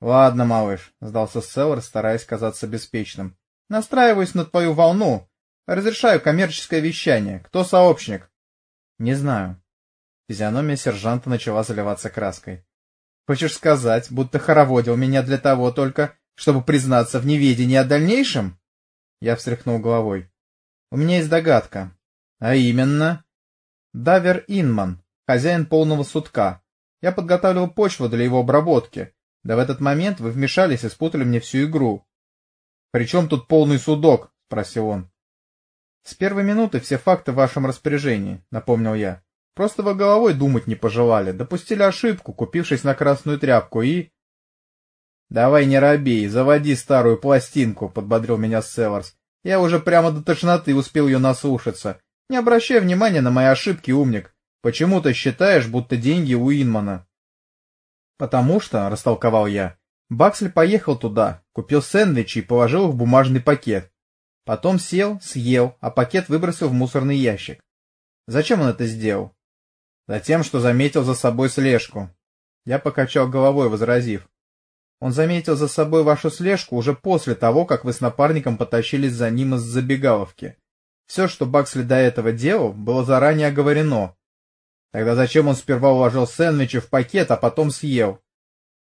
— Ладно, малыш, — сдался Селлар, стараясь казаться беспечным. — Настраиваюсь на твою волну. Разрешаю коммерческое вещание. Кто сообщник? — Не знаю. Физиономия сержанта начала заливаться краской. — Хочешь сказать, будто хороводил меня для того только, чтобы признаться в неведении о дальнейшем? Я встряхнул головой. — У меня есть догадка. — А именно? — Давер Инман, хозяин полного сутка. Я подготавливал почву для его обработки. Да в этот момент вы вмешались и спутали мне всю игру. — При чем тут полный судок? — спросил он. — С первой минуты все факты в вашем распоряжении, — напомнил я. Просто вы головой думать не пожелали, допустили ошибку, купившись на красную тряпку и... — Давай не робей, заводи старую пластинку, — подбодрил меня Селларс. Я уже прямо до тошноты успел ее наслушаться. Не обращай внимания на мои ошибки, умник. Почему ты считаешь, будто деньги у Инмана? Потому что, — растолковал я, — Баксель поехал туда, купил сэндвичи и положил их в бумажный пакет. Потом сел, съел, а пакет выбросил в мусорный ящик. Зачем он это сделал? Затем, что заметил за собой слежку. Я покачал головой, возразив. Он заметил за собой вашу слежку уже после того, как вы с напарником потащились за ним из забегаловки. Все, что Баксли до этого делал, было заранее оговорено, Тогда зачем он сперва уложил сэндвичи в пакет, а потом съел?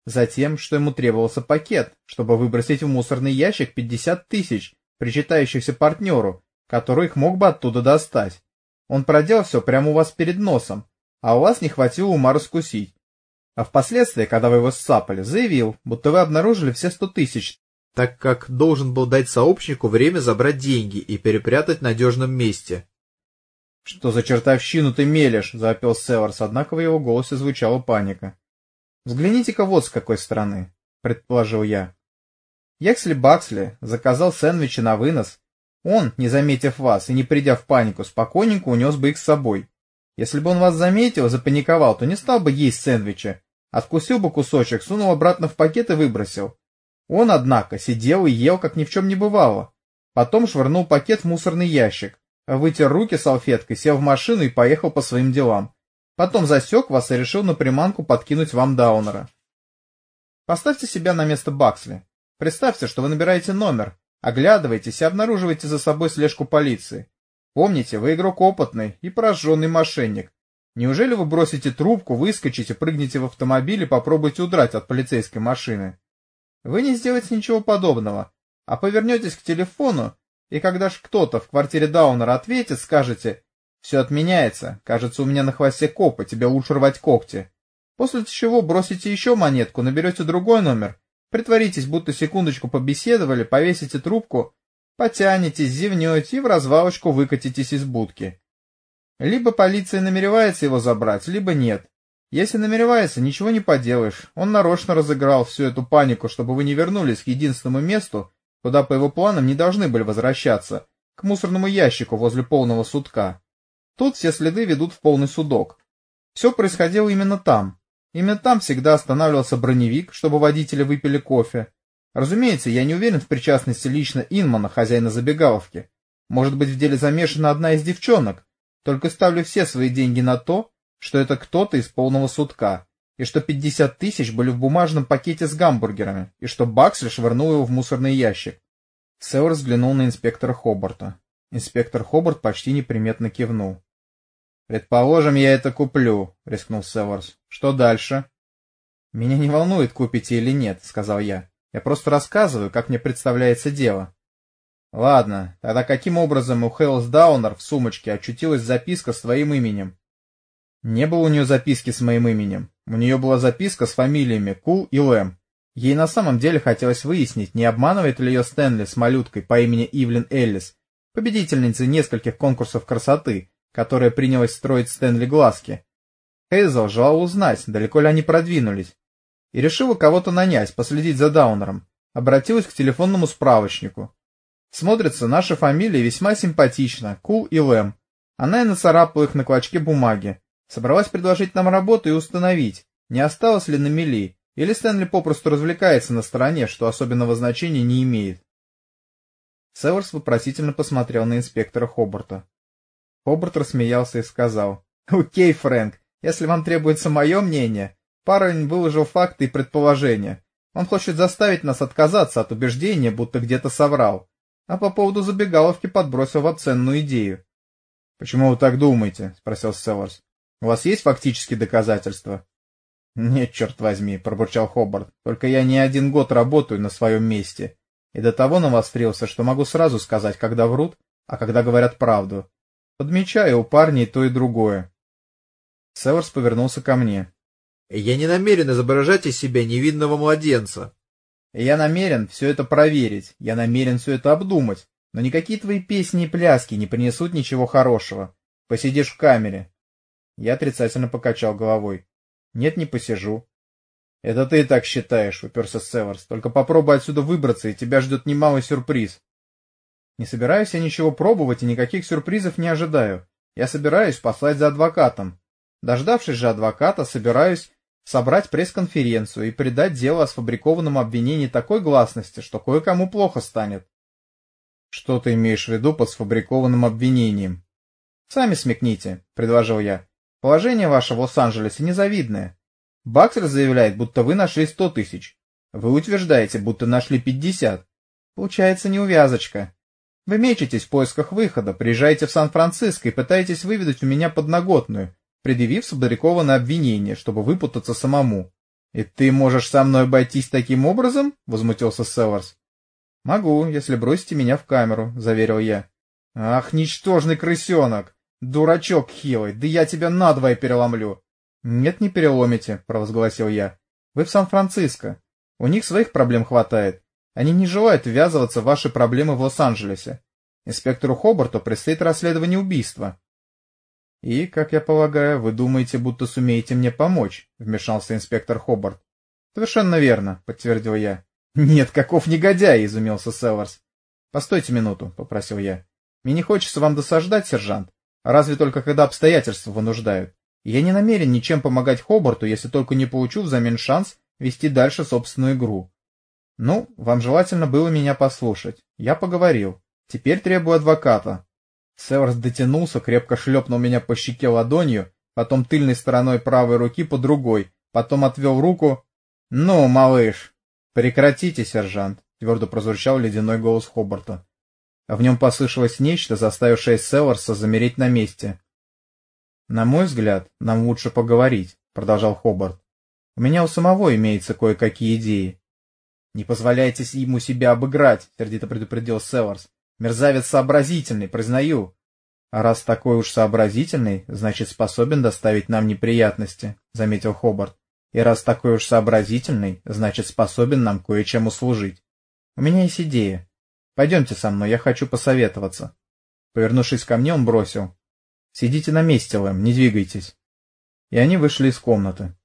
Затем, что ему требовался пакет, чтобы выбросить в мусорный ящик 50 тысяч, причитающихся партнеру, который их мог бы оттуда достать. Он проделал все прямо у вас перед носом, а у вас не хватило ума раскусить. А впоследствии, когда вы его ссапали, заявил, будто вы обнаружили все сто тысяч, так как должен был дать сообщнику время забрать деньги и перепрятать в надежном месте. — Что за чертовщину ты мелешь? — запел Северс, однако в его голосе звучала паника. — Взгляните-ка вот с какой стороны, — предположил я. Яксли Баксли заказал сэндвичи на вынос. Он, не заметив вас и не придя в панику, спокойненько унес бы их с собой. Если бы он вас заметил, запаниковал, то не стал бы есть сэндвичи. Откусил бы кусочек, сунул обратно в пакет и выбросил. Он, однако, сидел и ел, как ни в чем не бывало. Потом швырнул пакет в мусорный ящик вытер руки салфеткой, сел в машину и поехал по своим делам. Потом засек вас и решил на приманку подкинуть вам Даунера. Поставьте себя на место Баксли. Представьте, что вы набираете номер, оглядываетесь и обнаруживаете за собой слежку полиции. Помните, вы игрок опытный и пораженный мошенник. Неужели вы бросите трубку, выскочите, прыгнете в автомобиль и попробуете удрать от полицейской машины? Вы не сделаете ничего подобного, а повернетесь к телефону и когда ж кто-то в квартире Даунера ответит, скажете «Все отменяется, кажется, у меня на хвосте копы, тебе лучше рвать когти». После чего бросите еще монетку, наберете другой номер, притворитесь, будто секундочку побеседовали, повесите трубку, потянетесь, зевнете и в развалочку выкатитесь из будки. Либо полиция намеревается его забрать, либо нет. Если намеревается, ничего не поделаешь. Он нарочно разыграл всю эту панику, чтобы вы не вернулись к единственному месту, куда по его планам не должны были возвращаться, к мусорному ящику возле полного судка. Тут все следы ведут в полный судок. Все происходило именно там. Именно там всегда останавливался броневик, чтобы водители выпили кофе. Разумеется, я не уверен в причастности лично Инмана, хозяина забегаловки. Может быть, в деле замешана одна из девчонок. Только ставлю все свои деньги на то, что это кто-то из полного судка и что пятьдесят тысяч были в бумажном пакете с гамбургерами, и что Баксли швырнул его в мусорный ящик. Сеур взглянул на инспектора Хобарта. Инспектор Хобарт почти неприметно кивнул. — Предположим, я это куплю, — рискнул Северс. — Что дальше? — Меня не волнует, купите или нет, — сказал я. Я просто рассказываю, как мне представляется дело. — Ладно, тогда каким образом у Хейлс Даунер в сумочке очутилась записка с твоим именем? Не было у нее записки с моим именем. У нее была записка с фамилиями Кул и Лэм. Ей на самом деле хотелось выяснить, не обманывает ли ее Стэнли с малюткой по имени Ивлин Эллис, победительницей нескольких конкурсов красоты, которая принялась строить Стэнли глазки. Хейзел желал узнать, далеко ли они продвинулись, и решила кого-то нанять, последить за Даунером. Обратилась к телефонному справочнику. Смотрится, наша фамилия весьма симпатична, Кул и Лэм. Она и нацарапала их на клочке бумаги, Собралась предложить нам работу и установить, не осталось ли на мели, или Стэнли попросту развлекается на стороне, что особенного значения не имеет. Северс вопросительно посмотрел на инспектора Хобарта. Хобарт рассмеялся и сказал, «Окей, Фрэнк, если вам требуется мое мнение, парень выложил факты и предположения. Он хочет заставить нас отказаться от убеждения, будто где-то соврал, а по поводу забегаловки подбросил вам ценную идею. — Почему вы так думаете? — спросил Селларс. — У вас есть фактические доказательства? — Нет, черт возьми, — пробурчал Хобарт. — Только я не один год работаю на своем месте, и до того навострился, что могу сразу сказать, когда врут, а когда говорят правду. Подмечаю у парней то и другое. Селларс повернулся ко мне. Я не намерен изображать из себя невинного младенца. Я намерен все это проверить, я намерен все это обдумать, но никакие твои песни и пляски не принесут ничего хорошего. Посидишь в камере. Я отрицательно покачал головой. Нет, не посижу. Это ты так считаешь, уперся Северс. Только попробуй отсюда выбраться, и тебя ждет немалый сюрприз. Не собираюсь я ничего пробовать и никаких сюрпризов не ожидаю. Я собираюсь послать за адвокатом. Дождавшись же адвоката, собираюсь собрать пресс-конференцию и придать дело о сфабрикованном обвинении такой гласности, что кое-кому плохо станет. Что ты имеешь в виду под сфабрикованным обвинением? Сами смекните, предложил я. Положение ваше в Лос-Анджелесе незавидное. Баксер заявляет, будто вы нашли сто тысяч. Вы утверждаете, будто нашли пятьдесят. Получается неувязочка. Вы мечетесь в поисках выхода, приезжаете в Сан-Франциско и пытаетесь выведать у меня подноготную, предъявив сфабрикованное обвинение, чтобы выпутаться самому. — И ты можешь со мной обойтись таким образом? — возмутился Селларс. — Могу, если бросите меня в камеру, — заверил я. — Ах, ничтожный крысенок! Дурачок хилый, да я тебя надвое переломлю! — Нет, не переломите, — провозгласил я. — Вы в Сан-Франциско. У них своих проблем хватает. Они не желают ввязываться в ваши проблемы в Лос-Анджелесе. Инспектору Хобарту предстоит расследование убийства. «И, как я полагаю, вы думаете, будто сумеете мне помочь?» — вмешался инспектор Хобарт. «Совершенно верно», — подтвердил я. «Нет, каков негодяй!» — изумился Селларс. «Постойте минуту», — попросил я. «Мне не хочется вам досаждать, сержант, разве только когда обстоятельства вынуждают. Я не намерен ничем помогать Хобарту, если только не получу взамен шанс вести дальше собственную игру. Ну, вам желательно было меня послушать. Я поговорил. Теперь требую адвоката. Северс дотянулся, крепко шлепнул меня по щеке ладонью, потом тыльной стороной правой руки по другой, потом отвел руку. — Ну, малыш! — Прекратите, сержант! — твердо прозвучал ледяной голос Хобарта. А в нем послышалось нечто, заставившее Селларса замереть на месте. — На мой взгляд, нам лучше поговорить, — продолжал Хобарт. — У меня у самого имеются кое-какие идеи. — Не позволяйте ему себя обыграть, — сердито предупредил Селларс. Мерзавец сообразительный, признаю. А раз такой уж сообразительный, значит способен доставить нам неприятности, — заметил Хобарт. И раз такой уж сообразительный, значит способен нам кое-чем услужить. У меня есть идея. Пойдемте со мной, я хочу посоветоваться. Повернувшись ко мне, он бросил. Сидите на месте, Лэм, не двигайтесь. И они вышли из комнаты.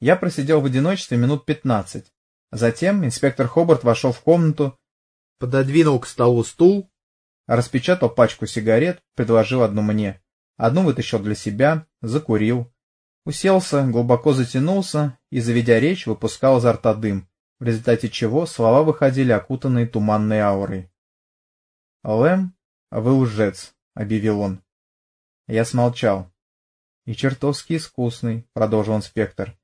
Я просидел в одиночестве минут пятнадцать. Затем инспектор Хобарт вошел в комнату пододвинул к столу стул, распечатал пачку сигарет, предложил одну мне. Одну вытащил для себя, закурил. Уселся, глубоко затянулся и, заведя речь, выпускал изо рта дым, в результате чего слова выходили окутанные туманной аурой. «Лэм, вы лжец», — объявил он. Я смолчал. «И чертовски искусный», — продолжил инспектор.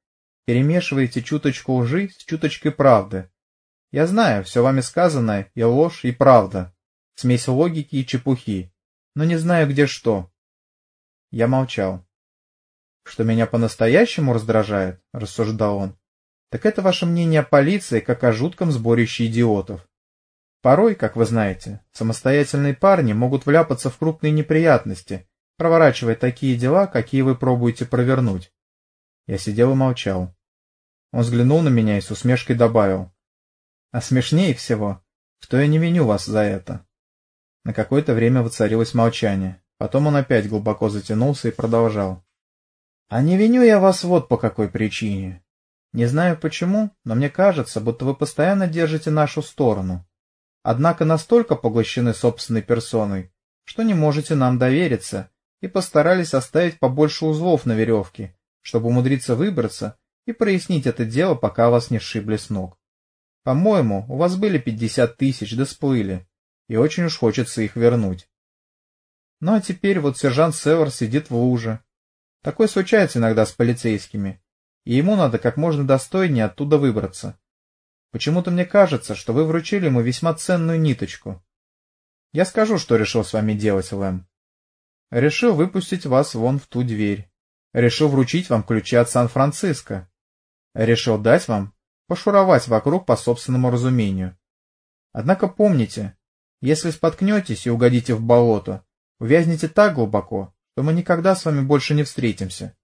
«Перемешиваете чуточку лжи с чуточкой правды. Я знаю, все вами сказанное и ложь, и правда, смесь логики и чепухи, но не знаю, где что. Я молчал. Что меня по-настоящему раздражает, рассуждал он, так это ваше мнение о полиции, как о жутком сборище идиотов. Порой, как вы знаете, самостоятельные парни могут вляпаться в крупные неприятности, проворачивая такие дела, какие вы пробуете провернуть. Я сидел и молчал. Он взглянул на меня и с усмешкой добавил. А смешнее всего, что я не виню вас за это. На какое-то время воцарилось молчание. Потом он опять глубоко затянулся и продолжал. А не виню я вас вот по какой причине. Не знаю почему, но мне кажется, будто вы постоянно держите нашу сторону. Однако настолько поглощены собственной персоной, что не можете нам довериться, и постарались оставить побольше узлов на веревке, чтобы умудриться выбраться и прояснить это дело, пока вас не сшибли с ног. По-моему, у вас были пятьдесят тысяч, да сплыли, и очень уж хочется их вернуть. Ну а теперь вот сержант Север сидит в луже. Такое случается иногда с полицейскими, и ему надо как можно достойнее оттуда выбраться. Почему-то мне кажется, что вы вручили ему весьма ценную ниточку. Я скажу, что решил с вами делать, Лэм. Решил выпустить вас вон в ту дверь. Решил вручить вам ключи от Сан-Франциско. Решил дать вам пошуровать вокруг по собственному разумению. Однако помните, если споткнетесь и угодите в болото, увязнете так глубоко, что мы никогда с вами больше не встретимся.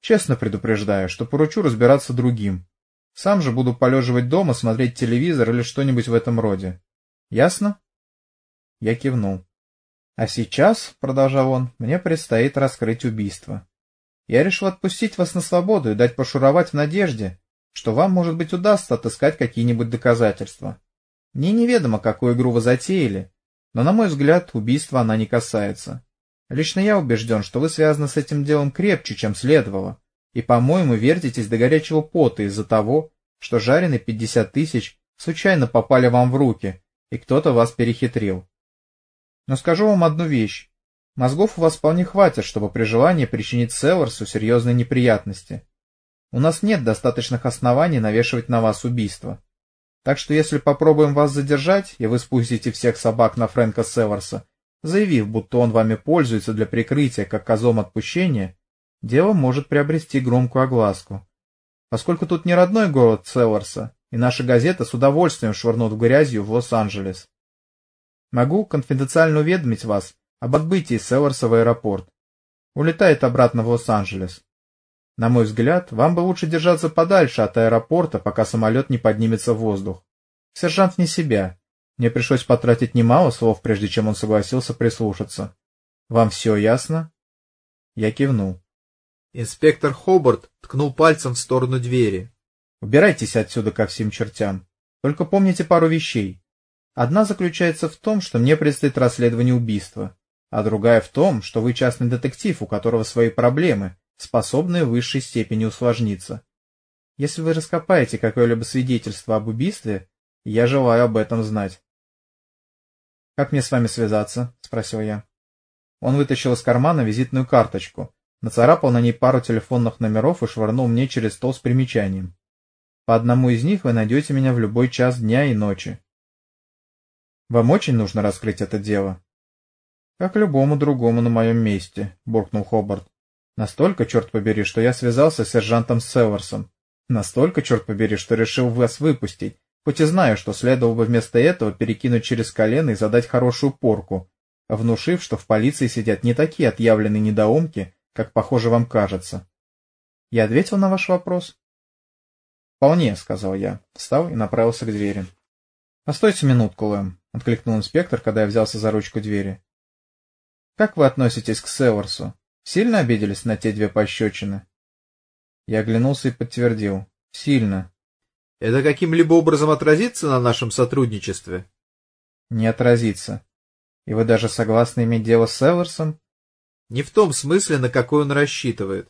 Честно предупреждаю, что поручу разбираться другим. Сам же буду полеживать дома, смотреть телевизор или что-нибудь в этом роде. Ясно? Я кивнул. А сейчас, — продолжал он, — мне предстоит раскрыть убийство. Я решил отпустить вас на свободу и дать пошуровать в надежде, что вам, может быть, удастся отыскать какие-нибудь доказательства. Мне неведомо, какую игру вы затеяли, но, на мой взгляд, убийства она не касается. Лично я убежден, что вы связаны с этим делом крепче, чем следовало, и, по-моему, вертитесь до горячего пота из-за того, что жареные пятьдесят тысяч случайно попали вам в руки, и кто-то вас перехитрил. Но скажу вам одну вещь. Мозгов у вас вполне хватит, чтобы при желании причинить Селларсу серьезные неприятности. У нас нет достаточных оснований навешивать на вас убийство. Так что если попробуем вас задержать, и вы спустите всех собак на Фрэнка Северса, заявив, будто он вами пользуется для прикрытия как козом отпущения, дело может приобрести громкую огласку. Поскольку тут не родной город Северса, и наша газета с удовольствием швырнут в грязью в Лос-Анджелес. Могу конфиденциально уведомить вас об отбытии Северса в аэропорт. Улетает обратно в Лос-Анджелес. На мой взгляд, вам бы лучше держаться подальше от аэропорта, пока самолет не поднимется в воздух. Сержант не себя. Мне пришлось потратить немало слов, прежде чем он согласился прислушаться. Вам все ясно? Я кивнул. Инспектор Хобарт ткнул пальцем в сторону двери. Убирайтесь отсюда ко всем чертям. Только помните пару вещей. Одна заключается в том, что мне предстоит расследование убийства, а другая в том, что вы частный детектив, у которого свои проблемы, способные в высшей степени усложниться. Если вы раскопаете какое-либо свидетельство об убийстве, я желаю об этом знать. — Как мне с вами связаться? — спросил я. Он вытащил из кармана визитную карточку, нацарапал на ней пару телефонных номеров и швырнул мне через стол с примечанием. По одному из них вы найдете меня в любой час дня и ночи. Вам очень нужно раскрыть это дело. — Как любому другому на моем месте, — буркнул Хобарт. Настолько, черт побери, что я связался с сержантом Северсом. Настолько, черт побери, что решил вас выпустить, хоть и знаю, что следовало бы вместо этого перекинуть через колено и задать хорошую порку, внушив, что в полиции сидят не такие отъявленные недоумки, как, похоже, вам кажется. Я ответил на ваш вопрос? — Вполне, — сказал я, встал и направился к двери. — Постойте минутку, Лэм, — откликнул инспектор, когда я взялся за ручку двери. — Как вы относитесь к Северсу? Сильно обиделись на те две пощечины? Я оглянулся и подтвердил. Сильно. Это каким-либо образом отразится на нашем сотрудничестве? Не отразится. И вы даже согласны иметь дело с Эверсом? Не в том смысле, на какой он рассчитывает.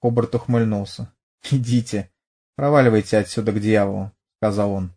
Хобарт ухмыльнулся. Идите, проваливайте отсюда к дьяволу, сказал он.